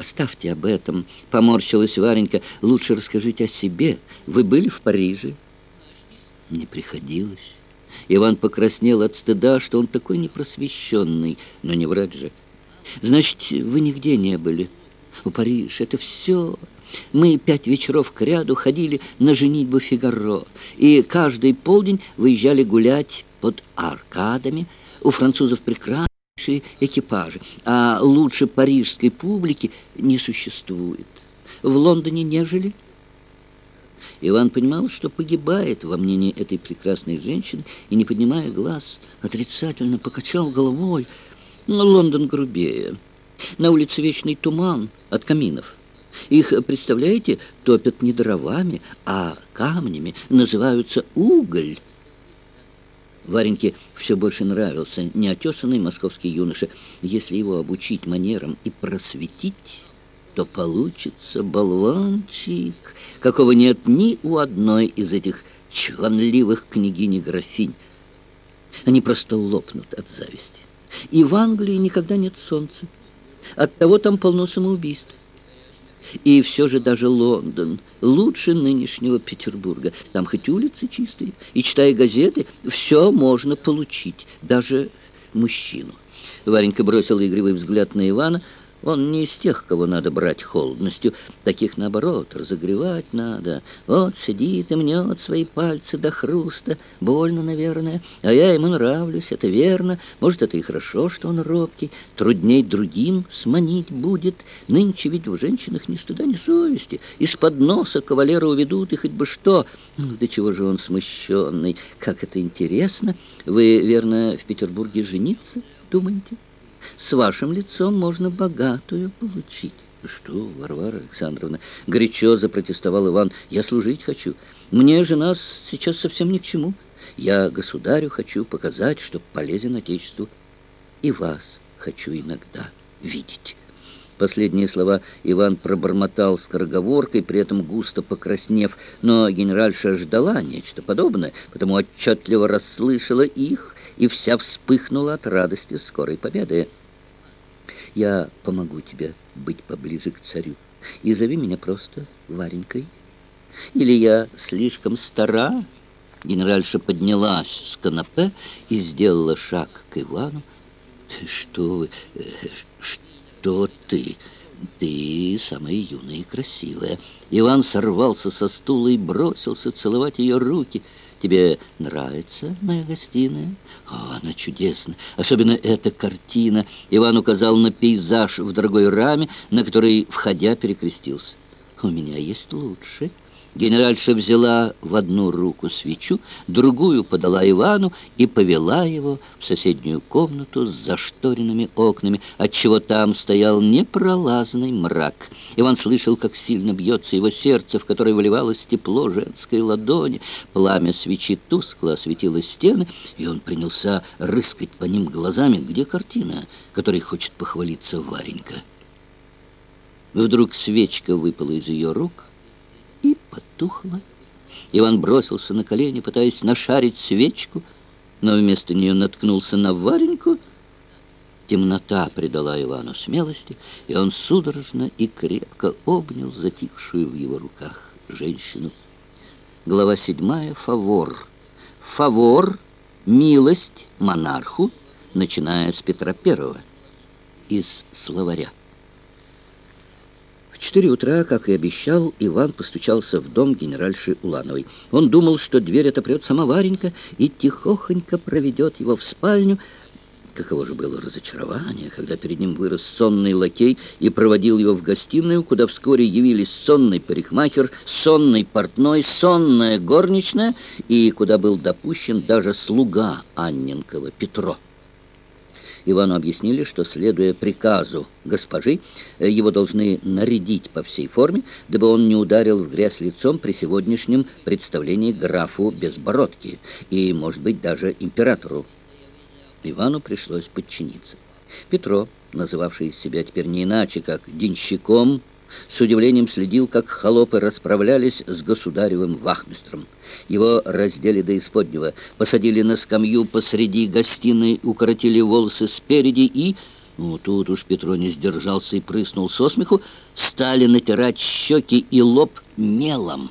«Оставьте об этом», — поморщилась Варенька. «Лучше расскажите о себе. Вы были в Париже?» «Не приходилось». Иван покраснел от стыда, что он такой непросвещенный, но не врать же. «Значит, вы нигде не были?» «У Париж, это все...» Мы пять вечеров к ряду ходили на женитьбу Фигаро, и каждый полдень выезжали гулять под аркадами. У французов прекраснейшие экипажи, а лучше парижской публики не существует. В Лондоне не жили? Иван понимал, что погибает во мнении этой прекрасной женщины, и, не поднимая глаз, отрицательно покачал головой. Но Лондон грубее. На улице вечный туман от каминов. Их, представляете, топят не дровами, а камнями, называются уголь. Вареньке все больше нравился неотесанный московский юноша. Если его обучить манерам и просветить, то получится болванчик, какого нет ни у одной из этих чванливых княгинь-графинь. Они просто лопнут от зависти. И в Англии никогда нет солнца. Оттого там полно самоубийств. И все же даже Лондон лучше нынешнего Петербурга. Там хоть улицы чистые, и, читая газеты, все можно получить, даже мужчину. Варенька бросила игривый взгляд на Ивана, он не из тех, кого надо брать холодностью. Таких, наоборот, разогревать надо. Вот сидит и мнет свои пальцы до хруста. Больно, наверное. А я ему нравлюсь, это верно. Может, это и хорошо, что он робкий. Трудней другим сманить будет. Нынче ведь в женщинах ни стыда, ни совести. Из-под носа кавалера уведут и хоть бы что. Ну, до чего же он смущенный. Как это интересно. Вы, верно, в Петербурге жениться думаете? С вашим лицом можно богатую получить. Что, Варвара Александровна, горячо запротестовал Иван. Я служить хочу. Мне жена сейчас совсем ни к чему. Я государю хочу показать, что полезен Отечеству. И вас хочу иногда видеть. Последние слова Иван пробормотал скороговоркой, при этом густо покраснев, но генеральша ждала нечто подобное, потому отчетливо расслышала их и вся вспыхнула от радости скорой победы. «Я помогу тебе быть поближе к царю, и зови меня просто Варенькой. Или я слишком стара?» Генеральша поднялась с канапе и сделала шаг к Ивану. «Что вы? Э, что ты?» «Ты самая юная и красивая». Иван сорвался со стула и бросился целовать ее руки – Тебе нравится моя гостиная? О, она чудесна. Особенно эта картина. Иван указал на пейзаж в дорогой раме, на который, входя, перекрестился. У меня есть лучше. Генеральша взяла в одну руку свечу, другую подала Ивану и повела его в соседнюю комнату с зашторенными окнами, отчего там стоял непролазный мрак. Иван слышал, как сильно бьется его сердце, в которое выливалось тепло женской ладони. Пламя свечи тускло осветило стены, и он принялся рыскать по ним глазами, где картина, которой хочет похвалиться Варенька. Вдруг свечка выпала из ее рук — потухла. Иван бросился на колени, пытаясь нашарить свечку, но вместо нее наткнулся на Вареньку. Темнота придала Ивану смелости, и он судорожно и крепко обнял затихшую в его руках женщину. Глава седьмая. Фавор. Фавор. Милость монарху, начиная с Петра Первого. Из словаря четыре утра, как и обещал, Иван постучался в дом генеральши Улановой. Он думал, что дверь отопрет сама Варенька и тихохонько проведет его в спальню. Каково же было разочарование, когда перед ним вырос сонный лакей и проводил его в гостиную, куда вскоре явились сонный парикмахер, сонный портной, сонная горничная и куда был допущен даже слуга Анненкова Петро. Ивану объяснили, что, следуя приказу госпожи, э, его должны нарядить по всей форме, дабы он не ударил в грязь лицом при сегодняшнем представлении графу Безбородки и, может быть, даже императору. Ивану пришлось подчиниться. Петро, называвший себя теперь не иначе, как денщиком, с удивлением следил, как холопы расправлялись с государевым вахмистром. Его раздели до исподнего, посадили на скамью посреди гостиной, укоротили волосы спереди и Ну, тут уж Петро не сдержался и прыснул со смеху, стали натирать щеки и лоб мелом.